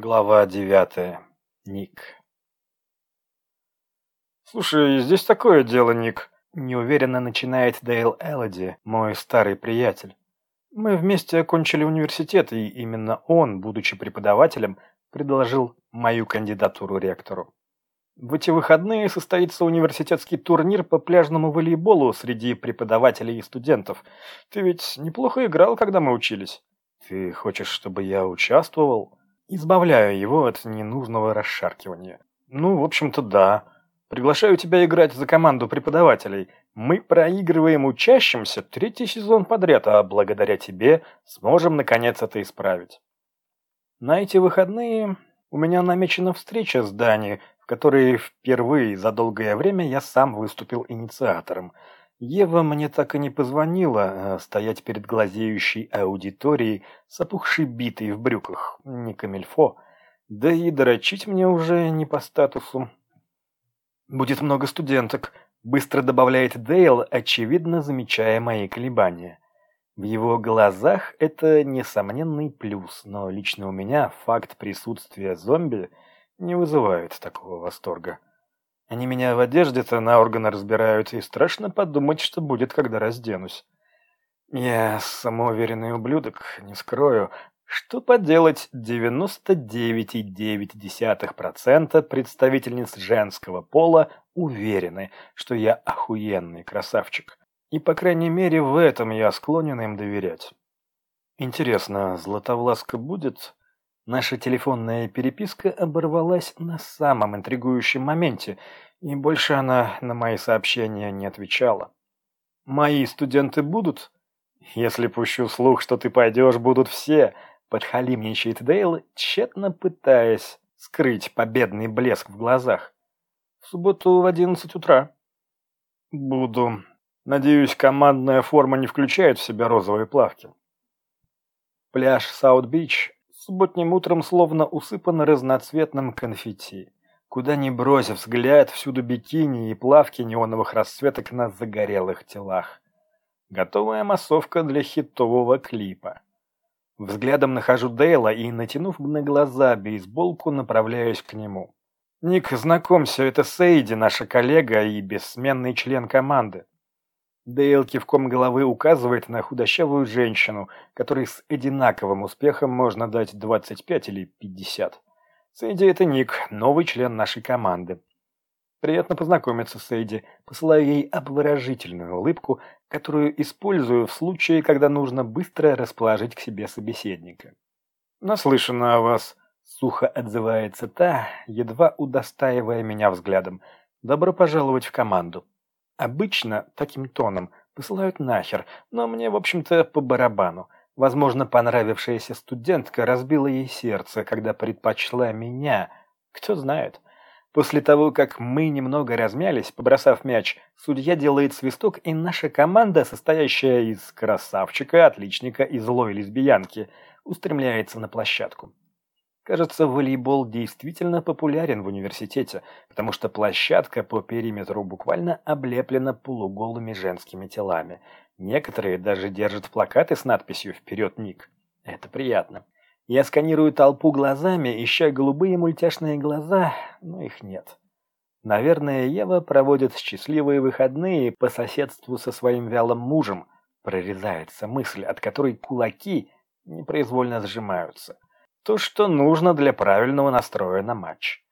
Глава девятая. Ник. «Слушай, здесь такое дело, Ник», – неуверенно начинает Дейл Элоди, мой старый приятель. «Мы вместе окончили университет, и именно он, будучи преподавателем, предложил мою кандидатуру ректору. В эти выходные состоится университетский турнир по пляжному волейболу среди преподавателей и студентов. Ты ведь неплохо играл, когда мы учились. Ты хочешь, чтобы я участвовал?» Избавляю его от ненужного расшаркивания. Ну, в общем-то, да. Приглашаю тебя играть за команду преподавателей. Мы проигрываем учащимся третий сезон подряд, а благодаря тебе сможем наконец это исправить. На эти выходные у меня намечена встреча с Дани, в которой впервые за долгое время я сам выступил инициатором – Ева мне так и не позвонила, а стоять перед глазеющей аудиторией с опухшей битой в брюках, не камельфо. Да и дрочить мне уже не по статусу. «Будет много студенток», — быстро добавляет Дейл, очевидно замечая мои колебания. В его глазах это несомненный плюс, но лично у меня факт присутствия зомби не вызывает такого восторга. Они меня в одежде-то на органы разбирают, и страшно подумать, что будет, когда разденусь. Я самоуверенный ублюдок, не скрою. Что поделать, 99,9% представительниц женского пола уверены, что я охуенный красавчик. И, по крайней мере, в этом я склонен им доверять. Интересно, Златовласка будет Наша телефонная переписка оборвалась на самом интригующем моменте, и больше она на мои сообщения не отвечала. «Мои студенты будут?» «Если пущу слух, что ты пойдешь, будут все», — подхалимничает Дейл, тщетно пытаясь скрыть победный блеск в глазах. «В субботу в одиннадцать утра». «Буду. Надеюсь, командная форма не включает в себя розовые плавки». Пляж Саут-Бич субботним утром словно усыпан разноцветным конфетти. Куда ни брось взгляд, всюду бикини и плавки неоновых расцветок на загорелых телах. Готовая массовка для хитового клипа. Взглядом нахожу Дейла и, натянув на глаза бейсболку, направляюсь к нему. «Ник, знакомься, это Сейди, наша коллега и бессменный член команды. Дейл кивком головы указывает на худощавую женщину, которой с одинаковым успехом можно дать 25 или 50. Сэйди это Ник, новый член нашей команды. Приятно познакомиться с Сэйди. Посылаю ей обворожительную улыбку, которую использую в случае, когда нужно быстро расположить к себе собеседника. «Наслышана о вас», — сухо отзывается та, едва удостаивая меня взглядом. «Добро пожаловать в команду». Обычно таким тоном посылают нахер, но мне, в общем-то, по барабану. Возможно, понравившаяся студентка разбила ей сердце, когда предпочла меня. Кто знает. После того, как мы немного размялись, побросав мяч, судья делает свисток, и наша команда, состоящая из красавчика, отличника и злой лесбиянки, устремляется на площадку. Кажется, волейбол действительно популярен в университете, потому что площадка по периметру буквально облеплена полуголыми женскими телами. Некоторые даже держат плакаты с надписью «Вперед, Ник». Это приятно. Я сканирую толпу глазами, ища голубые мультяшные глаза, но их нет. Наверное, Ева проводит счастливые выходные по соседству со своим вялым мужем. Прорезается мысль, от которой кулаки непроизвольно сжимаются то, что нужно для правильного настроя на матч.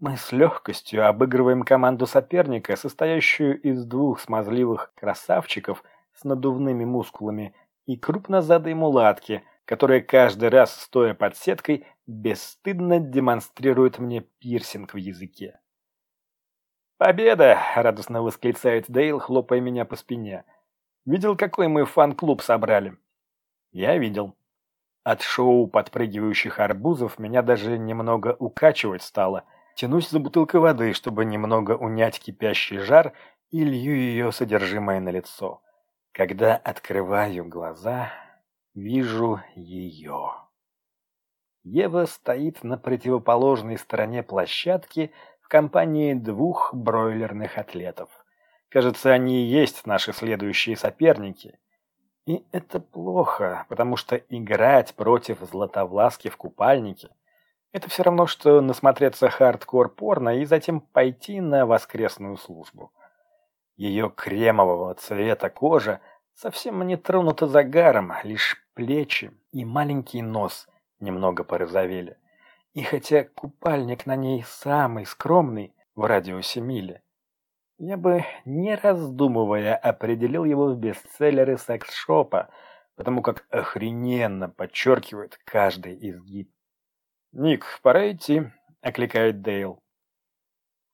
Мы с легкостью обыгрываем команду соперника, состоящую из двух смазливых красавчиков с надувными мускулами и крупнозадой мулатки, которая каждый раз, стоя под сеткой, бесстыдно демонстрирует мне пирсинг в языке. «Победа!» — радостно восклицает Дейл, хлопая меня по спине. «Видел, какой мы фан-клуб собрали?» «Я видел», от шоу подпрыгивающих арбузов меня даже немного укачивать стало. Тянусь за бутылкой воды, чтобы немного унять кипящий жар, и лью ее содержимое на лицо. Когда открываю глаза, вижу ее. Ева стоит на противоположной стороне площадки в компании двух бройлерных атлетов. Кажется, они и есть наши следующие соперники. И это плохо, потому что играть против Златовласки в купальнике Это все равно, что насмотреться хардкор-порно и затем пойти на воскресную службу. Ее кремового цвета кожа совсем не тронута загаром, лишь плечи и маленький нос немного порозовели. И хотя купальник на ней самый скромный в радиусе мили, я бы, не раздумывая, определил его в бестселлеры секс-шопа, потому как охрененно подчеркивает каждый изгиб. «Ник, пора идти», — окликает Дейл.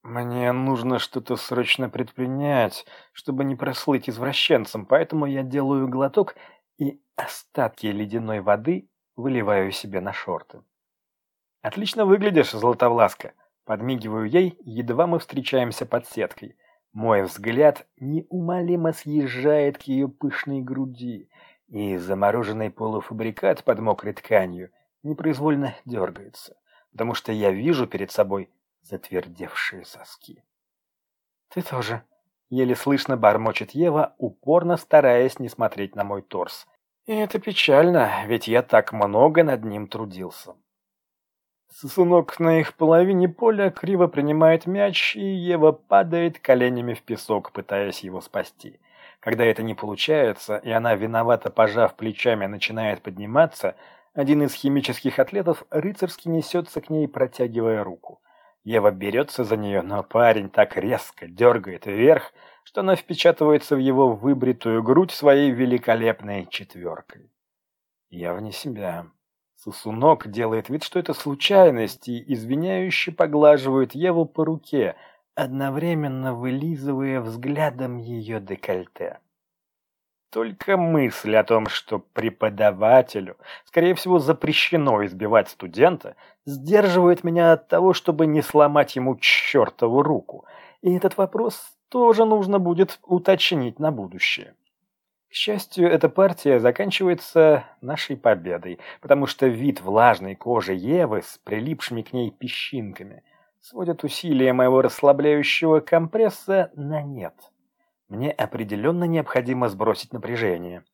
«Мне нужно что-то срочно предпринять, чтобы не прослыть извращенцем, поэтому я делаю глоток и остатки ледяной воды выливаю себе на шорты». «Отлично выглядишь, Златовласка», — подмигиваю ей, едва мы встречаемся под сеткой. Мой взгляд неумолимо съезжает к ее пышной груди, и замороженный полуфабрикат под мокрой тканью непроизвольно дергается, потому что я вижу перед собой затвердевшие соски. «Ты тоже», — еле слышно бормочет Ева, упорно стараясь не смотреть на мой торс. И это печально, ведь я так много над ним трудился. Сосунок на их половине поля криво принимает мяч, и Ева падает коленями в песок, пытаясь его спасти. Когда это не получается, и она, виновато пожав плечами, начинает подниматься, один из химических атлетов рыцарски несется к ней, протягивая руку. Ева берется за нее, но парень так резко дергает вверх, что она впечатывается в его выбритую грудь своей великолепной четверкой. Я вне себя. Сосунок делает вид, что это случайность, и извиняюще поглаживает Еву по руке, одновременно вылизывая взглядом ее декольте. Только мысль о том, что преподавателю, скорее всего, запрещено избивать студента, сдерживает меня от того, чтобы не сломать ему чертову руку. И этот вопрос тоже нужно будет уточнить на будущее. К счастью, эта партия заканчивается нашей победой, потому что вид влажной кожи Евы с прилипшими к ней песчинками сводит усилия моего расслабляющего компресса на нет. Мне определенно необходимо сбросить напряжение.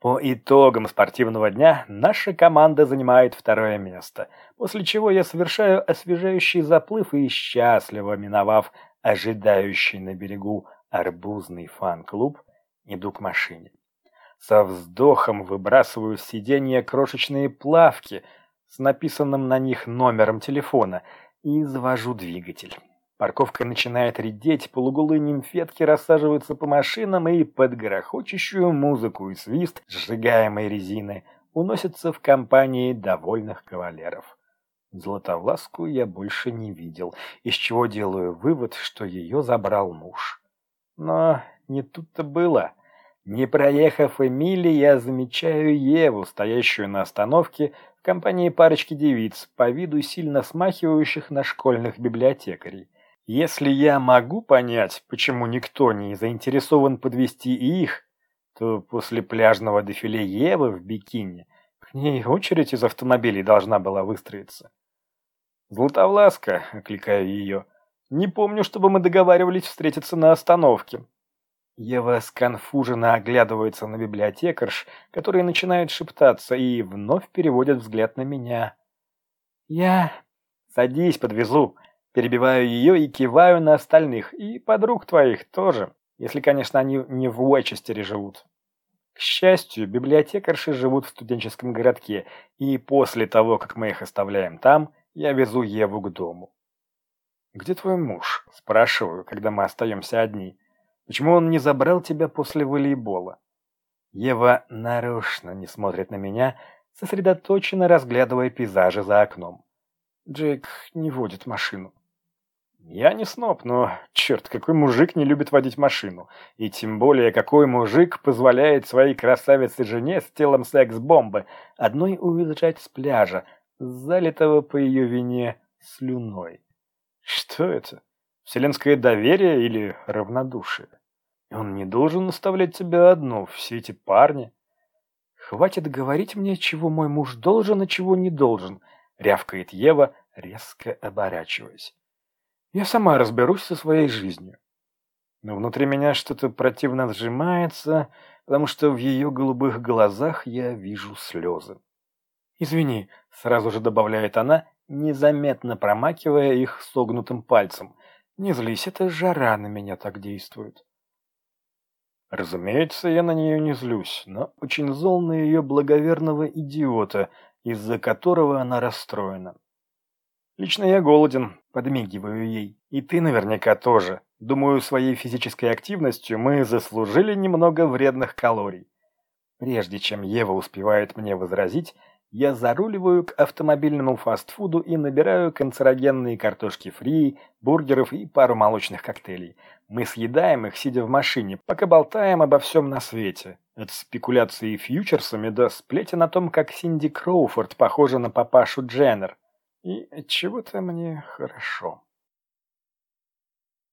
По итогам спортивного дня наша команда занимает второе место, после чего я совершаю освежающий заплыв и счастливо миновав ожидающий на берегу арбузный фан-клуб, иду к машине. Со вздохом выбрасываю с сиденья крошечные плавки с написанным на них номером телефона и завожу двигатель. Парковка начинает редеть, полуголые нимфетки рассаживаются по машинам и под грохочущую музыку и свист сжигаемой резины уносятся в компании довольных кавалеров. Златовласку я больше не видел, из чего делаю вывод, что ее забрал муж. Но не тут-то было. Не проехав Эмили, я замечаю Еву, стоящую на остановке в компании парочки девиц, по виду сильно смахивающих на школьных библиотекарей. Если я могу понять, почему никто не заинтересован подвести их, то после пляжного дефиле Евы в бикини к ней очередь из автомобилей должна была выстроиться. «Златовласка», — окликаю ее, — «не помню, чтобы мы договаривались встретиться на остановке». Ева сконфуженно оглядывается на библиотекарш, которые начинают шептаться и вновь переводят взгляд на меня. «Я...» «Садись, подвезу», перебиваю ее и киваю на остальных, и подруг твоих тоже, если, конечно, они не в Уэчестере живут. К счастью, библиотекарши живут в студенческом городке, и после того, как мы их оставляем там, я везу Еву к дому. «Где твой муж?» – спрашиваю, когда мы остаемся одни. Почему он не забрал тебя после волейбола? Ева нарочно не смотрит на меня, сосредоточенно разглядывая пейзажи за окном. Джейк не водит машину. Я не сноб, но, черт, какой мужик не любит водить машину? И тем более, какой мужик позволяет своей красавице-жене с телом секс-бомбы одной уезжать с пляжа, залитого по ее вине слюной? Что это? Вселенское доверие или равнодушие? Он не должен оставлять тебя одну, все эти парни. Хватит говорить мне, чего мой муж должен, а чего не должен, рявкает Ева, резко оборачиваясь. Я сама разберусь со своей жизнью. Но внутри меня что-то противно сжимается, потому что в ее голубых глазах я вижу слезы. «Извини», Сразу же добавляет она, незаметно промакивая их согнутым пальцем. Не злись, это жара на меня так действует. Разумеется, я на нее не злюсь, но очень зол на ее благоверного идиота, из-за которого она расстроена. Лично я голоден, подмигиваю ей. И ты наверняка тоже. Думаю, своей физической активностью мы заслужили немного вредных калорий. Прежде чем Ева успевает мне возразить, я заруливаю к автомобильному фастфуду и набираю канцерогенные картошки фри, бургеров и пару молочных коктейлей. Мы съедаем их, сидя в машине, пока болтаем обо всем на свете. От спекуляции фьючерсами до сплетен о том, как Синди Кроуфорд похожа на папашу Дженнер. И чего-то мне хорошо.